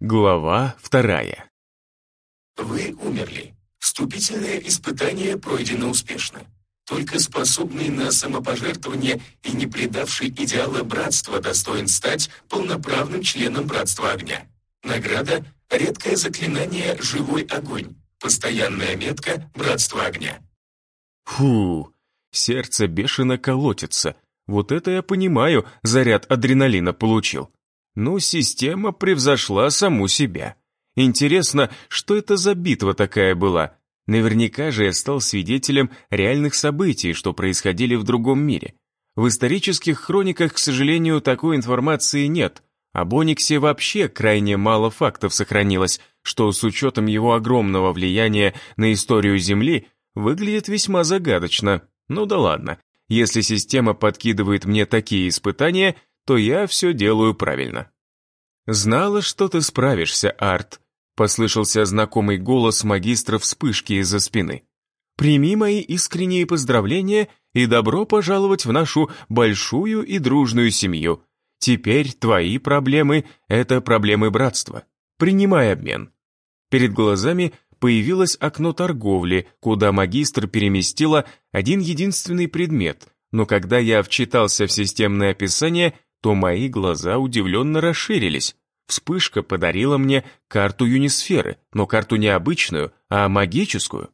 Глава вторая. Вы умерли. Вступительное испытание пройдено успешно. Только способный на самопожертвование и не предавший идеала братства достоин стать полноправным членом Братства Огня. Награда — редкое заклинание «Живой огонь», постоянная метка «Братство Огня». Фу, сердце бешено колотится. Вот это я понимаю, заряд адреналина получил. Ну, система превзошла саму себя. Интересно, что это за битва такая была? Наверняка же я стал свидетелем реальных событий, что происходили в другом мире. В исторических хрониках, к сожалению, такой информации нет. Об Ониксе вообще крайне мало фактов сохранилось, что с учетом его огромного влияния на историю Земли выглядит весьма загадочно. Ну да ладно, если система подкидывает мне такие испытания – то я все делаю правильно. «Знала, что ты справишься, Арт», — послышался знакомый голос магистра вспышки из-за спины. «Прими мои искренние поздравления и добро пожаловать в нашу большую и дружную семью. Теперь твои проблемы — это проблемы братства. Принимай обмен». Перед глазами появилось окно торговли, куда магистр переместила один единственный предмет, но когда я вчитался в системное описание — то мои глаза удивленно расширились. Вспышка подарила мне карту Юнисферы, но карту не обычную, а магическую.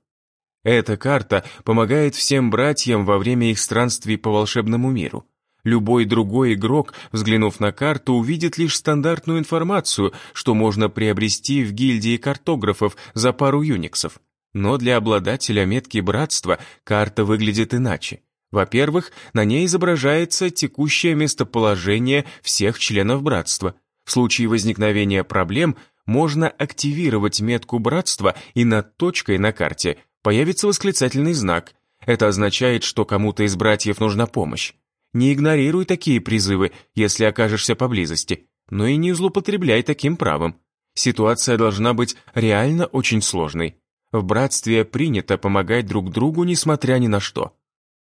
Эта карта помогает всем братьям во время их странствий по волшебному миру. Любой другой игрок, взглянув на карту, увидит лишь стандартную информацию, что можно приобрести в гильдии картографов за пару юниксов. Но для обладателя метки братства карта выглядит иначе. Во-первых, на ней изображается текущее местоположение всех членов братства. В случае возникновения проблем можно активировать метку братства, и над точкой на карте появится восклицательный знак. Это означает, что кому-то из братьев нужна помощь. Не игнорируй такие призывы, если окажешься поблизости, но и не злоупотребляй таким правом. Ситуация должна быть реально очень сложной. В братстве принято помогать друг другу, несмотря ни на что.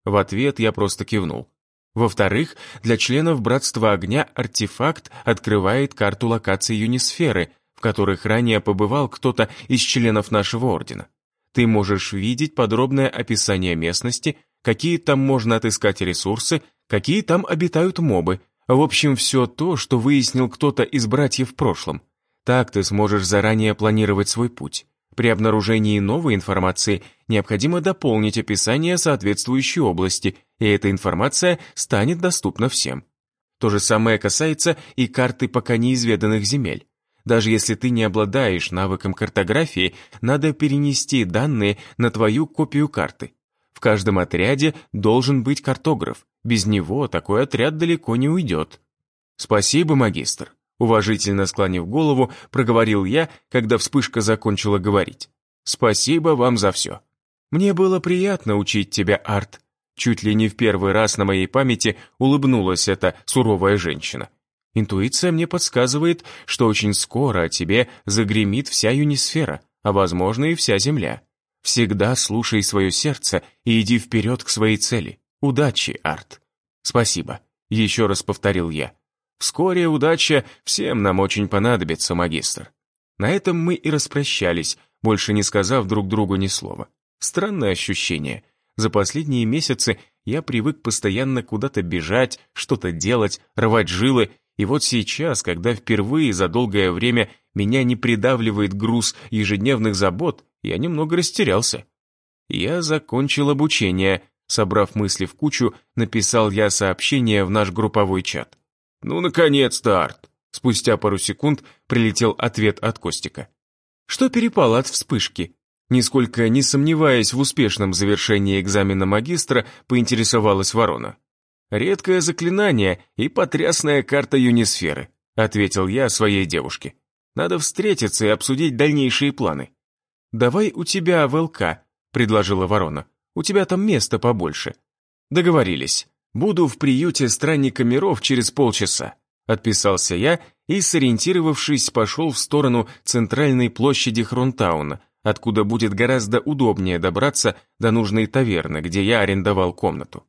В ответ я просто кивнул. Во-вторых, для членов Братства Огня артефакт открывает карту локации Юнисферы, в которых ранее побывал кто-то из членов нашего ордена. Ты можешь видеть подробное описание местности, какие там можно отыскать ресурсы, какие там обитают мобы, в общем, все то, что выяснил кто-то из братьев в прошлом. Так ты сможешь заранее планировать свой путь. При обнаружении новой информации необходимо дополнить описание соответствующей области, и эта информация станет доступна всем. То же самое касается и карты пока неизведанных земель. Даже если ты не обладаешь навыком картографии, надо перенести данные на твою копию карты. В каждом отряде должен быть картограф. Без него такой отряд далеко не уйдет. Спасибо, магистр. Уважительно склонив голову, проговорил я, когда вспышка закончила говорить. «Спасибо вам за все. Мне было приятно учить тебя, Арт». Чуть ли не в первый раз на моей памяти улыбнулась эта суровая женщина. Интуиция мне подсказывает, что очень скоро о тебе загремит вся юнисфера, а возможно и вся Земля. Всегда слушай свое сердце и иди вперед к своей цели. Удачи, Арт. Спасибо, еще раз повторил я. Вскоре удача всем нам очень понадобится, магистр. На этом мы и распрощались, больше не сказав друг другу ни слова. Странное ощущение. За последние месяцы я привык постоянно куда-то бежать, что-то делать, рвать жилы, и вот сейчас, когда впервые за долгое время меня не придавливает груз ежедневных забот, я немного растерялся. Я закончил обучение, собрав мысли в кучу, написал я сообщение в наш групповой чат. «Ну, наконец-то, Арт!» Спустя пару секунд прилетел ответ от Костика. Что перепало от вспышки? Нисколько не сомневаясь в успешном завершении экзамена магистра, поинтересовалась ворона. «Редкое заклинание и потрясная карта юнисферы», ответил я своей девушке. «Надо встретиться и обсудить дальнейшие планы». «Давай у тебя ВЛК», предложила ворона. «У тебя там места побольше». Договорились. «Буду в приюте странника миров через полчаса», отписался я и, сориентировавшись, пошел в сторону центральной площади Хронтауна, откуда будет гораздо удобнее добраться до нужной таверны, где я арендовал комнату.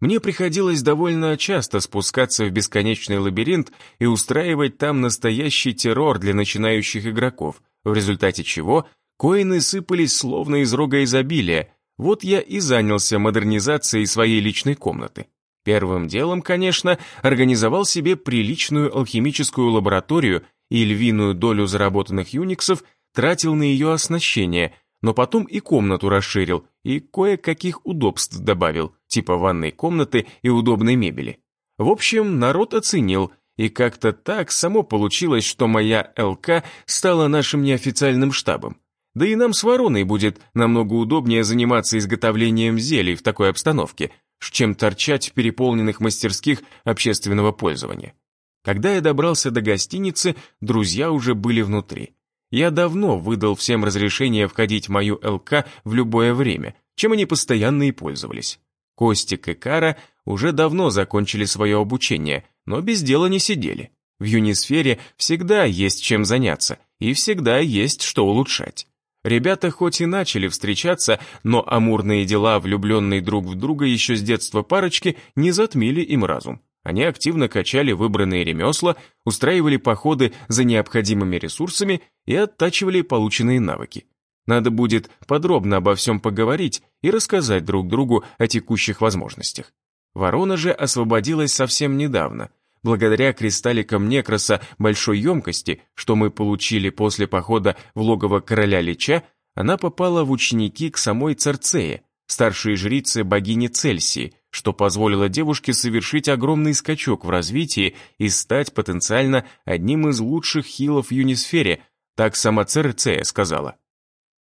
Мне приходилось довольно часто спускаться в бесконечный лабиринт и устраивать там настоящий террор для начинающих игроков, в результате чего коины сыпались словно из рога изобилия, вот я и занялся модернизацией своей личной комнаты. Первым делом, конечно, организовал себе приличную алхимическую лабораторию и львиную долю заработанных юниксов тратил на ее оснащение, но потом и комнату расширил, и кое-каких удобств добавил, типа ванной комнаты и удобной мебели. В общем, народ оценил, и как-то так само получилось, что моя ЛК стала нашим неофициальным штабом. Да и нам с Вороной будет намного удобнее заниматься изготовлением зелий в такой обстановке, чем торчать в переполненных мастерских общественного пользования. Когда я добрался до гостиницы, друзья уже были внутри. Я давно выдал всем разрешение входить в мою ЛК в любое время, чем они постоянно и пользовались. Костик и Кара уже давно закончили свое обучение, но без дела не сидели. В Юнисфере всегда есть чем заняться, и всегда есть что улучшать. Ребята хоть и начали встречаться, но амурные дела, влюбленные друг в друга еще с детства парочки, не затмили им разум. Они активно качали выбранные ремесла, устраивали походы за необходимыми ресурсами и оттачивали полученные навыки. Надо будет подробно обо всем поговорить и рассказать друг другу о текущих возможностях. Ворона же освободилась совсем недавно, благодаря кристалликам Некроса большой емкости, что мы получили после похода в логово короля Лича, она попала в ученики к самой Церцее, старшей жрице богини Цельсии, что позволило девушке совершить огромный скачок в развитии и стать потенциально одним из лучших хилов в Юнисфере, так сама Церцея сказала.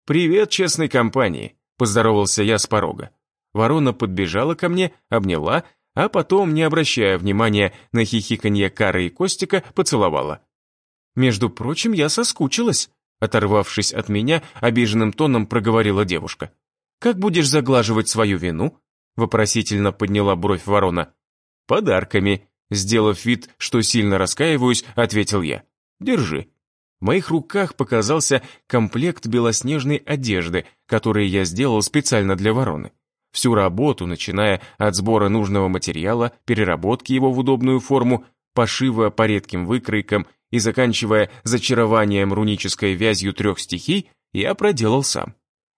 «Привет честной компании», — поздоровался я с порога. Ворона подбежала ко мне, обняла, а потом, не обращая внимания на хихиканье Кары и Костика, поцеловала. «Между прочим, я соскучилась», — оторвавшись от меня, обиженным тоном проговорила девушка. «Как будешь заглаживать свою вину?» — вопросительно подняла бровь ворона. «Подарками», — сделав вид, что сильно раскаиваюсь, ответил я. «Держи». В моих руках показался комплект белоснежной одежды, который я сделал специально для вороны. Всю работу, начиная от сбора нужного материала, переработки его в удобную форму, пошива по редким выкройкам и заканчивая зачарованием рунической вязью трех стихий, я проделал сам.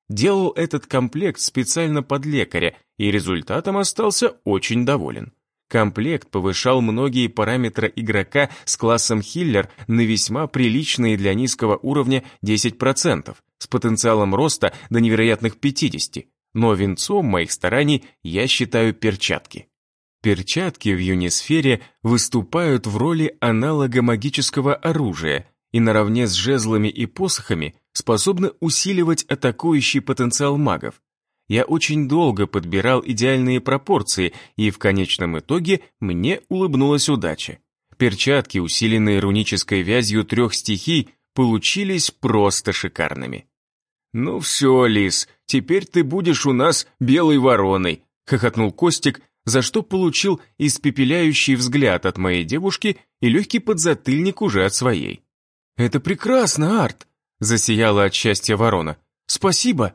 Делал этот комплект специально под лекаря, и результатом остался очень доволен. Комплект повышал многие параметры игрока с классом хиллер на весьма приличные для низкого уровня 10%, с потенциалом роста до невероятных 50%, но венцом моих стараний я считаю перчатки. Перчатки в юнисфере выступают в роли аналога магического оружия и наравне с жезлами и посохами способны усиливать атакующий потенциал магов. Я очень долго подбирал идеальные пропорции, и в конечном итоге мне улыбнулась удача. Перчатки, усиленные рунической вязью трех стихий, получились просто шикарными. «Ну все, Лис, теперь ты будешь у нас белой вороной», — хохотнул Костик, за что получил испепеляющий взгляд от моей девушки и легкий подзатыльник уже от своей. «Это прекрасно, Арт!» — засияла от счастья ворона. «Спасибо!»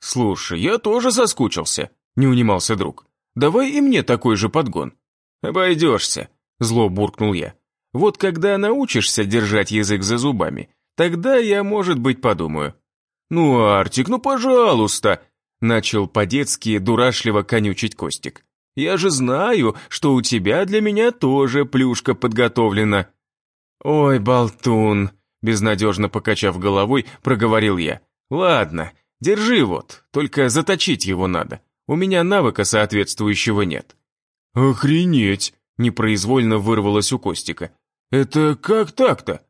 «Слушай, я тоже соскучился», — не унимался друг. «Давай и мне такой же подгон». «Обойдешься», — зло буркнул я. «Вот когда научишься держать язык за зубами, тогда я, может быть, подумаю». «Ну, Артик, ну пожалуйста!» Начал по-детски дурашливо конючить Костик. «Я же знаю, что у тебя для меня тоже плюшка подготовлена». «Ой, болтун!» Безнадежно покачав головой, проговорил я. «Ладно, держи вот, только заточить его надо. У меня навыка соответствующего нет». «Охренеть!» Непроизвольно вырвалось у Костика. «Это как так-то?»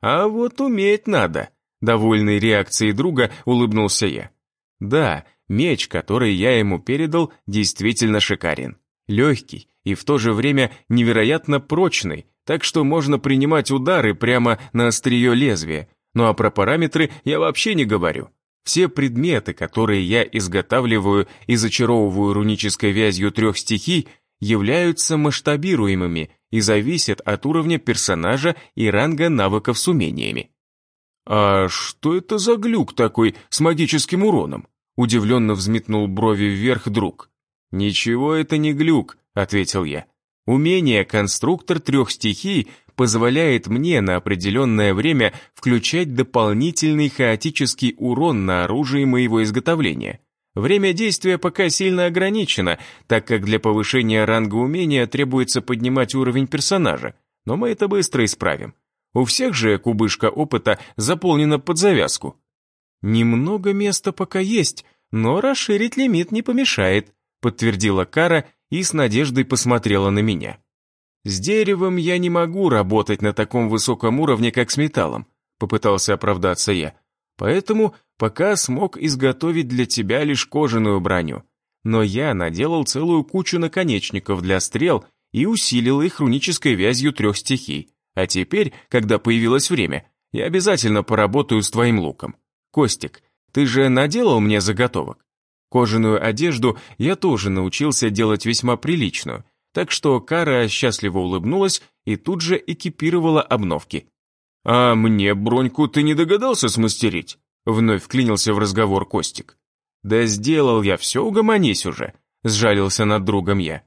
«А вот уметь надо», Довольной реакцией друга улыбнулся я. Да, меч, который я ему передал, действительно шикарен. Легкий и в то же время невероятно прочный, так что можно принимать удары прямо на острие лезвия. Ну а про параметры я вообще не говорю. Все предметы, которые я изготавливаю и зачаровываю рунической вязью трех стихий, являются масштабируемыми и зависят от уровня персонажа и ранга навыков с умениями. «А что это за глюк такой с магическим уроном?» Удивленно взметнул брови вверх друг. «Ничего это не глюк», — ответил я. «Умение конструктор трех стихий позволяет мне на определенное время включать дополнительный хаотический урон на оружие моего изготовления. Время действия пока сильно ограничено, так как для повышения ранга умения требуется поднимать уровень персонажа, но мы это быстро исправим. У всех же кубышка опыта заполнена под завязку. Немного места пока есть, но расширить лимит не помешает, подтвердила Кара и с надеждой посмотрела на меня. С деревом я не могу работать на таком высоком уровне, как с металлом, попытался оправдаться я. Поэтому пока смог изготовить для тебя лишь кожаную броню. Но я наделал целую кучу наконечников для стрел и усилил их рунической вязью трех стихий. А теперь, когда появилось время, я обязательно поработаю с твоим луком. Костик, ты же наделал мне заготовок? Кожаную одежду я тоже научился делать весьма приличную, так что Кара счастливо улыбнулась и тут же экипировала обновки. «А мне броньку ты не догадался смастерить?» Вновь вклинился в разговор Костик. «Да сделал я все, угомонись уже», — сжалился над другом я.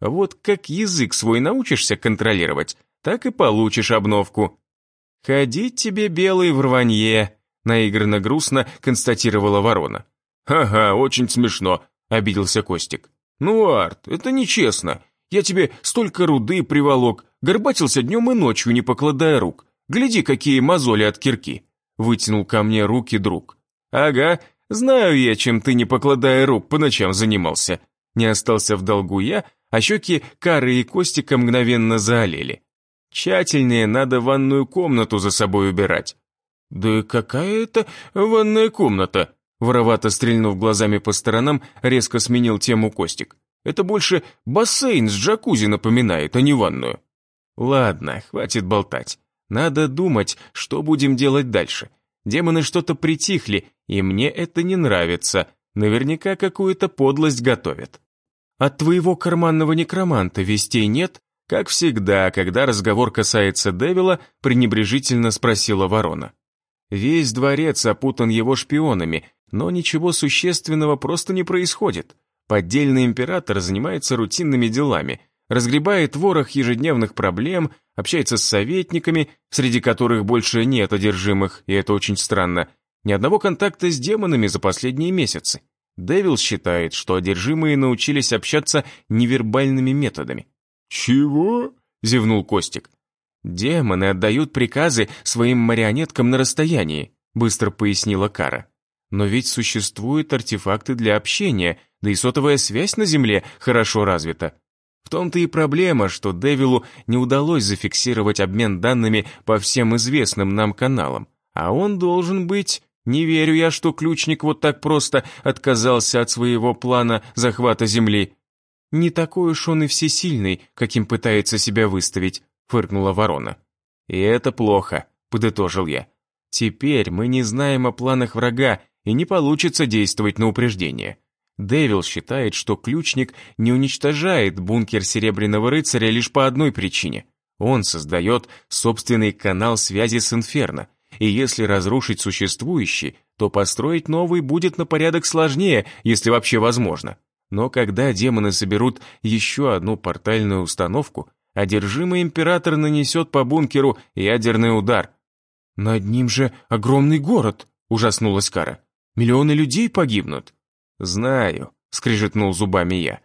«Вот как язык свой научишься контролировать, так и получишь обновку». «Ходить тебе белый в рванье», — наигранно грустно констатировала ворона. «Ага, очень смешно», — обиделся Костик. «Ну, Арт, это нечестно. Я тебе столько руды приволок, горбатился днем и ночью, не покладая рук. Гляди, какие мозоли от кирки!» Вытянул ко мне руки друг. «Ага, знаю я, чем ты, не покладая рук, по ночам занимался». Не остался в долгу я, а щеки Кары и Костика мгновенно заолели. «Тщательнее надо ванную комнату за собой убирать». «Да какая это ванная комната?» Воровато стрельнув глазами по сторонам, резко сменил тему Костик. «Это больше бассейн с джакузи напоминает, а не ванную». «Ладно, хватит болтать. Надо думать, что будем делать дальше. Демоны что-то притихли, и мне это не нравится. Наверняка какую-то подлость готовят. От твоего карманного некроманта вестей нет? Как всегда, когда разговор касается Девила, пренебрежительно спросила ворона. Весь дворец опутан его шпионами, но ничего существенного просто не происходит. Поддельный император занимается рутинными делами, разгребает ворох ежедневных проблем, общается с советниками, среди которых больше нет одержимых, и это очень странно, ни одного контакта с демонами за последние месяцы. Дэвил считает, что одержимые научились общаться невербальными методами. «Чего?» – зевнул Костик. «Демоны отдают приказы своим марионеткам на расстоянии», – быстро пояснила Кара. «Но ведь существуют артефакты для общения, да и сотовая связь на Земле хорошо развита. В том-то и проблема, что Девилу не удалось зафиксировать обмен данными по всем известным нам каналам, а он должен быть... Не верю я, что ключник вот так просто отказался от своего плана захвата Земли. Не такой уж он и всесильный, каким пытается себя выставить, фыркнула ворона. И это плохо, подытожил я. Теперь мы не знаем о планах врага, и не получится действовать на упреждение. Дэвил считает, что ключник не уничтожает бункер Серебряного Рыцаря лишь по одной причине. Он создает собственный канал связи с Инферно, и если разрушить существующий, то построить новый будет на порядок сложнее, если вообще возможно. Но когда демоны соберут еще одну портальную установку, одержимый император нанесет по бункеру ядерный удар. «Над ним же огромный город», — ужаснулась Кара. «Миллионы людей погибнут». «Знаю», — скрижетнул зубами я.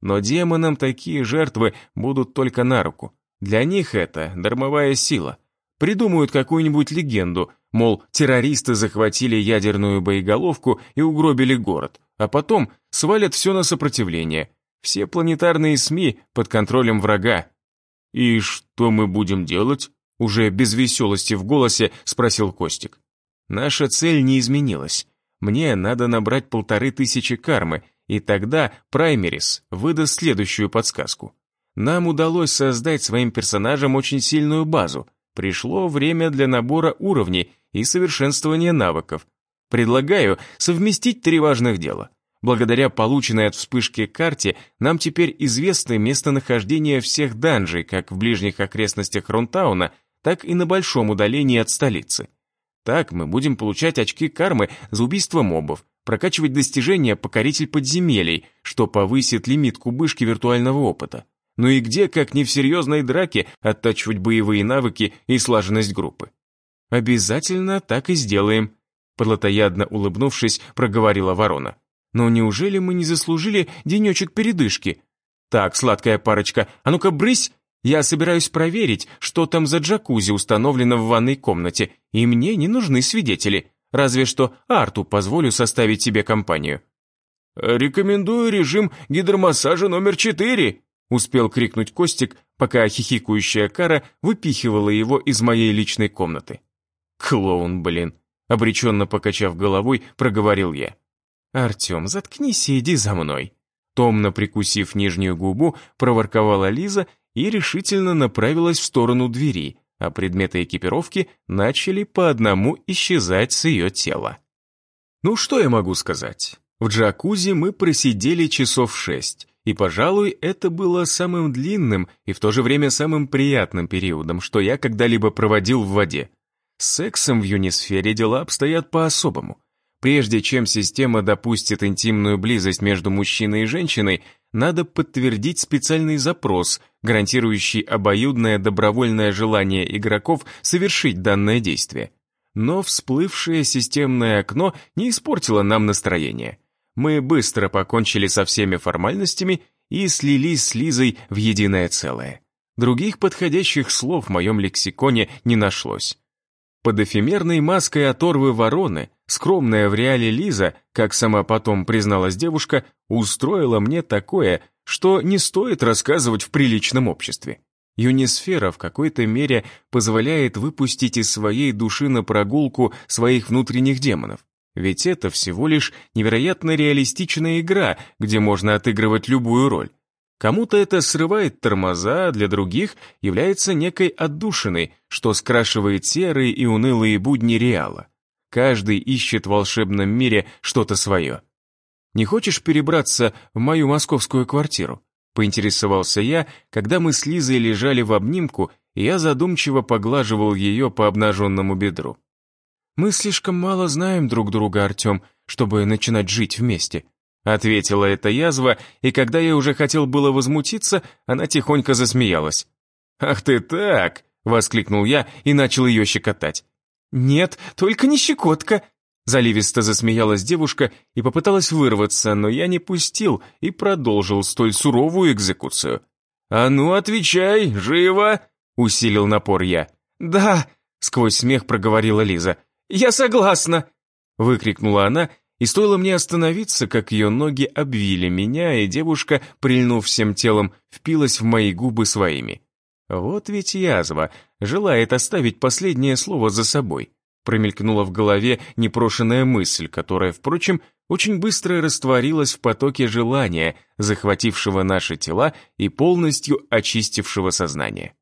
«Но демонам такие жертвы будут только на руку. Для них это дармовая сила. Придумают какую-нибудь легенду, мол, террористы захватили ядерную боеголовку и угробили город, а потом свалят все на сопротивление. Все планетарные СМИ под контролем врага». «И что мы будем делать?» Уже без веселости в голосе спросил Костик. «Наша цель не изменилась. Мне надо набрать полторы тысячи кармы, и тогда Праймерис выдаст следующую подсказку. Нам удалось создать своим персонажам очень сильную базу. Пришло время для набора уровней и совершенствования навыков. Предлагаю совместить три важных дела. Благодаря полученной от вспышки карте нам теперь известно местонахождение всех данжей как в ближних окрестностях Рунтауна, так и на большом удалении от столицы. Так мы будем получать очки кармы за убийство мобов, прокачивать достижения покоритель подземелий, что повысит лимит кубышки виртуального опыта. Ну и где, как не в серьезной драке, оттачивать боевые навыки и слаженность группы? Обязательно так и сделаем, плотоядно улыбнувшись, проговорила ворона. Но неужели мы не заслужили денечек передышки? Так, сладкая парочка, а ну-ка брысь! Я собираюсь проверить, что там за джакузи установлено в ванной комнате, и мне не нужны свидетели. Разве что Арту позволю составить себе компанию». «Рекомендую режим гидромассажа номер четыре», успел крикнуть Костик, пока хихикающая Кара выпихивала его из моей личной комнаты. «Клоун, блин!» Обреченно покачав головой, проговорил я. «Артем, заткнись и иди за мной». Томно прикусив нижнюю губу, проворковала Лиза и решительно направилась в сторону двери, а предметы экипировки начали по одному исчезать с ее тела. Ну что я могу сказать? В джакузи мы просидели часов шесть, и, пожалуй, это было самым длинным и в то же время самым приятным периодом, что я когда-либо проводил в воде. С сексом в юнисфере дела обстоят по-особому. Прежде чем система допустит интимную близость между мужчиной и женщиной, надо подтвердить специальный запрос, гарантирующий обоюдное добровольное желание игроков совершить данное действие. Но всплывшее системное окно не испортило нам настроение. Мы быстро покончили со всеми формальностями и слились с Лизой в единое целое. Других подходящих слов в моем лексиконе не нашлось. Под эфемерной маской оторвы вороны, скромная в реале Лиза, как сама потом призналась девушка, устроила мне такое, что не стоит рассказывать в приличном обществе. Юнисфера в какой-то мере позволяет выпустить из своей души на прогулку своих внутренних демонов. Ведь это всего лишь невероятно реалистичная игра, где можно отыгрывать любую роль. Кому-то это срывает тормоза, а для других является некой отдушиной, что скрашивает серые и унылые будни Реала. Каждый ищет в волшебном мире что-то свое. «Не хочешь перебраться в мою московскую квартиру?» Поинтересовался я, когда мы с Лизой лежали в обнимку, и я задумчиво поглаживал ее по обнаженному бедру. «Мы слишком мало знаем друг друга, Артем, чтобы начинать жить вместе», Ответила эта язва, и когда я уже хотел было возмутиться, она тихонько засмеялась. «Ах ты так!» — воскликнул я и начал ее щекотать. «Нет, только не щекотка!» Заливисто засмеялась девушка и попыталась вырваться, но я не пустил и продолжил столь суровую экзекуцию. «А ну, отвечай, живо!» — усилил напор я. «Да!» — сквозь смех проговорила Лиза. «Я согласна!» — выкрикнула она и стоило мне остановиться, как ее ноги обвили меня, и девушка, прильнув всем телом, впилась в мои губы своими. Вот ведь язва, желает оставить последнее слово за собой. Промелькнула в голове непрошенная мысль, которая, впрочем, очень быстро растворилась в потоке желания, захватившего наши тела и полностью очистившего сознание.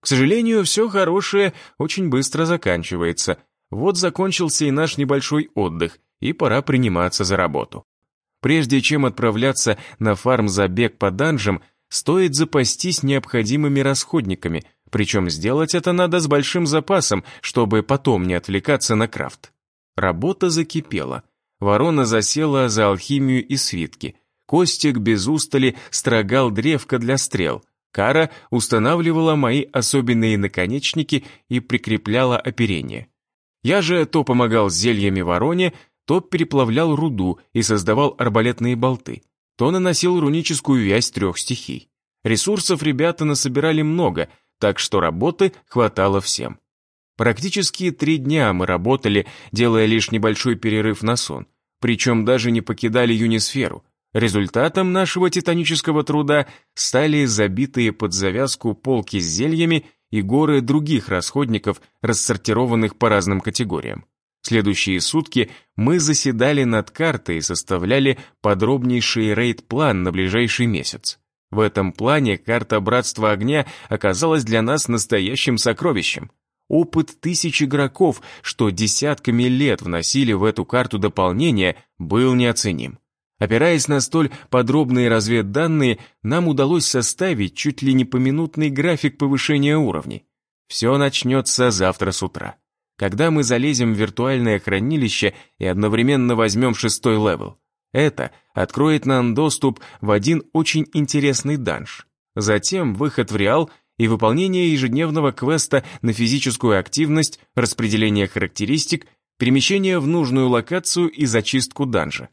К сожалению, все хорошее очень быстро заканчивается. Вот закончился и наш небольшой отдых — и пора приниматься за работу. Прежде чем отправляться на фарм-забег по данжам, стоит запастись необходимыми расходниками, причем сделать это надо с большим запасом, чтобы потом не отвлекаться на крафт. Работа закипела. Ворона засела за алхимию и свитки. Костик без устали строгал древко для стрел. Кара устанавливала мои особенные наконечники и прикрепляла оперение. Я же то помогал зельями вороне, то переплавлял руду и создавал арбалетные болты, то наносил руническую вязь трех стихий. Ресурсов ребята насобирали много, так что работы хватало всем. Практически три дня мы работали, делая лишь небольшой перерыв на сон, причем даже не покидали юнисферу. Результатом нашего титанического труда стали забитые под завязку полки с зельями и горы других расходников, рассортированных по разным категориям. Следующие сутки мы заседали над картой и составляли подробнейший рейд-план на ближайший месяц. В этом плане карта Братства Огня оказалась для нас настоящим сокровищем. Опыт тысяч игроков, что десятками лет вносили в эту карту дополнения, был неоценим. Опираясь на столь подробные разведданные, нам удалось составить чуть ли не поминутный график повышения уровней. Все начнется завтра с утра. когда мы залезем в виртуальное хранилище и одновременно возьмем шестой левел. Это откроет нам доступ в один очень интересный данж. Затем выход в реал и выполнение ежедневного квеста на физическую активность, распределение характеристик, перемещение в нужную локацию и зачистку данжа.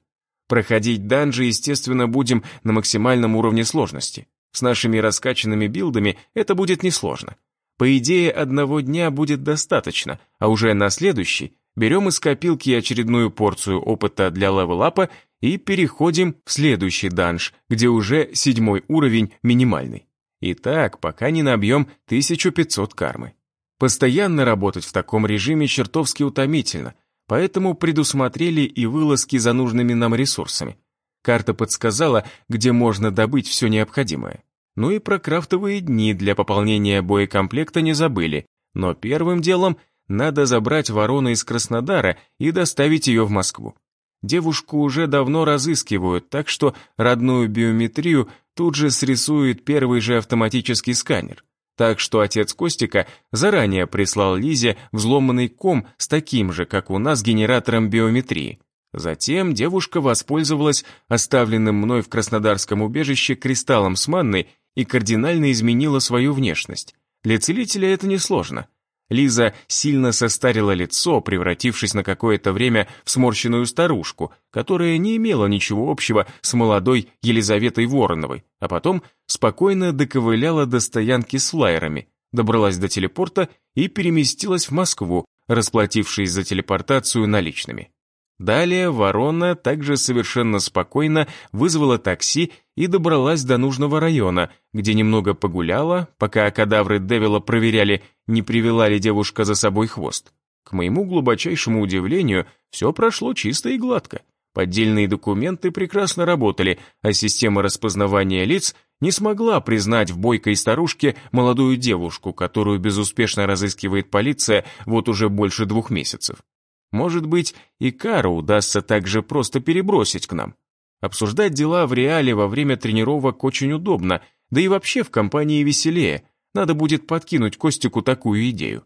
Проходить данжи, естественно, будем на максимальном уровне сложности. С нашими раскачанными билдами это будет несложно. По идее, одного дня будет достаточно, а уже на следующий берем из копилки очередную порцию опыта для левелапа и переходим в следующий данж, где уже седьмой уровень минимальный. И так, пока не набьем 1500 кармы. Постоянно работать в таком режиме чертовски утомительно, поэтому предусмотрели и вылазки за нужными нам ресурсами. Карта подсказала, где можно добыть все необходимое. Ну и про крафтовые дни для пополнения боекомплекта не забыли, но первым делом надо забрать ворону из Краснодара и доставить ее в Москву. Девушку уже давно разыскивают, так что родную биометрию тут же срисует первый же автоматический сканер. Так что отец Костика заранее прислал Лизе взломанный ком с таким же, как у нас, генератором биометрии. Затем девушка воспользовалась оставленным мной в Краснодарском убежище кристаллом с манной и кардинально изменила свою внешность. Для целителя это несложно. Лиза сильно состарила лицо, превратившись на какое-то время в сморщенную старушку, которая не имела ничего общего с молодой Елизаветой Вороновой, а потом спокойно доковыляла до стоянки с флайерами, добралась до телепорта и переместилась в Москву, расплатившись за телепортацию наличными. Далее ворона также совершенно спокойно вызвала такси и добралась до нужного района, где немного погуляла, пока кадавры Девила проверяли, не привела ли девушка за собой хвост. К моему глубочайшему удивлению, все прошло чисто и гладко. Поддельные документы прекрасно работали, а система распознавания лиц не смогла признать в бойкой старушке молодую девушку, которую безуспешно разыскивает полиция вот уже больше двух месяцев. Может быть, и Кару удастся также просто перебросить к нам. Обсуждать дела в реале во время тренировок очень удобно, да и вообще в компании веселее. Надо будет подкинуть Костику такую идею.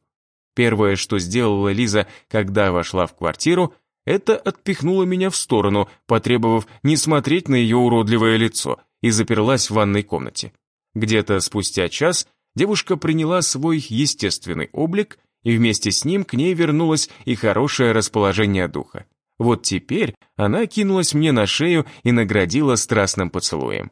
Первое, что сделала Лиза, когда вошла в квартиру, это отпихнула меня в сторону, потребовав не смотреть на ее уродливое лицо, и заперлась в ванной комнате. Где-то спустя час девушка приняла свой естественный облик и вместе с ним к ней вернулось и хорошее расположение духа. Вот теперь она кинулась мне на шею и наградила страстным поцелуем.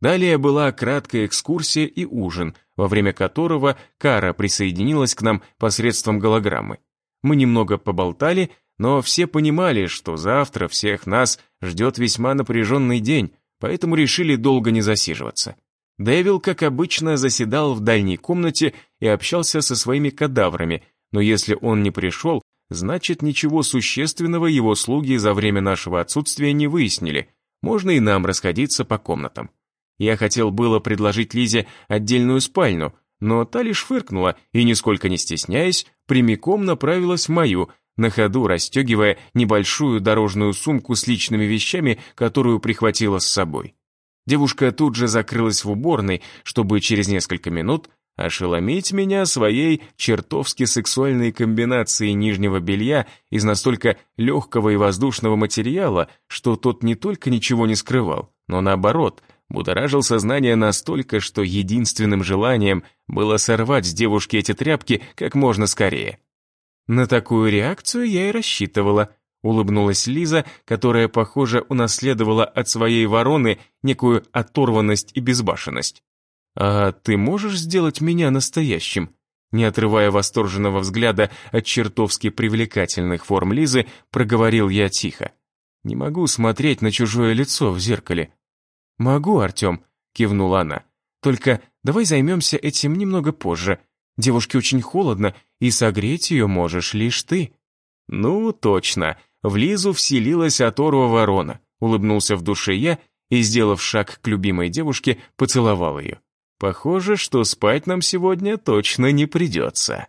Далее была краткая экскурсия и ужин, во время которого Кара присоединилась к нам посредством голограммы. Мы немного поболтали, но все понимали, что завтра всех нас ждет весьма напряженный день, поэтому решили долго не засиживаться. Дэвил, как обычно, заседал в дальней комнате и общался со своими кадаврами, но если он не пришел, значит ничего существенного его слуги за время нашего отсутствия не выяснили, можно и нам расходиться по комнатам. Я хотел было предложить Лизе отдельную спальню, но та лишь фыркнула и, нисколько не стесняясь, прямиком направилась в мою, на ходу расстегивая небольшую дорожную сумку с личными вещами, которую прихватила с собой. Девушка тут же закрылась в уборной, чтобы через несколько минут ошеломить меня своей чертовски сексуальной комбинацией нижнего белья из настолько легкого и воздушного материала, что тот не только ничего не скрывал, но наоборот, будоражил сознание настолько, что единственным желанием было сорвать с девушки эти тряпки как можно скорее. На такую реакцию я и рассчитывала — Улыбнулась Лиза, которая, похоже, унаследовала от своей вороны некую оторванность и безбашенность. «А ты можешь сделать меня настоящим?» Не отрывая восторженного взгляда от чертовски привлекательных форм Лизы, проговорил я тихо. «Не могу смотреть на чужое лицо в зеркале». «Могу, Артем», — кивнула она. «Только давай займемся этим немного позже. Девушке очень холодно, и согреть ее можешь лишь ты». «Ну, точно», в Лизу вселилась оторва ворона, улыбнулся в душе я и, сделав шаг к любимой девушке, поцеловал ее. Похоже, что спать нам сегодня точно не придется.